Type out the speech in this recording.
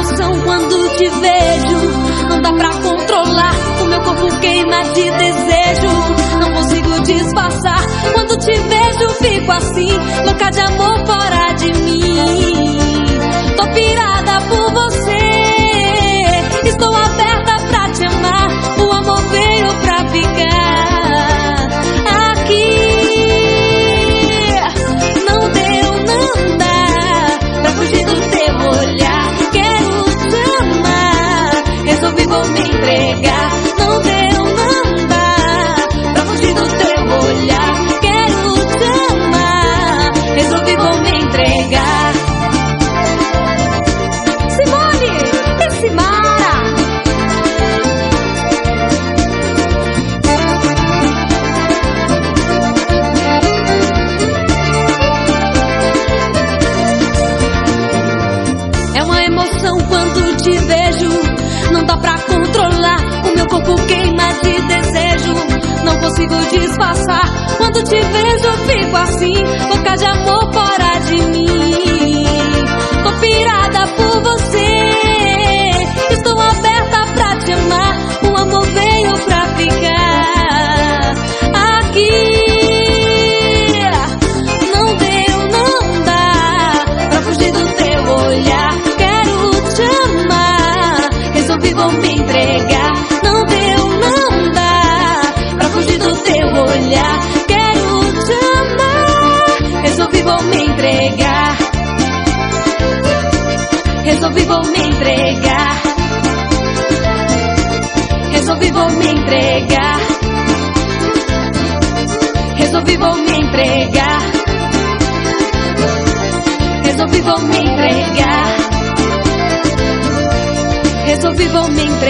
emoção quando te vejo. Não dá pra controlar, o meu corpo queima de desejo. Não consigo disfarçar, quando te vejo fico assim, louca de amor fora Quando te vejo, fico assim. Louca de amor fora de mim. Tô pirada por você. Estou aberta pra te amar. O amor veio pra ficar aqui. Não deu, não dá pra fugir do teu olhar. Quero te amar, resolvi vou Resolvi vou me entregar. Resolvi vou me entregar. Resolvi vou me entregar. Resolvi vou me entregar. Resolvi vou me entregar.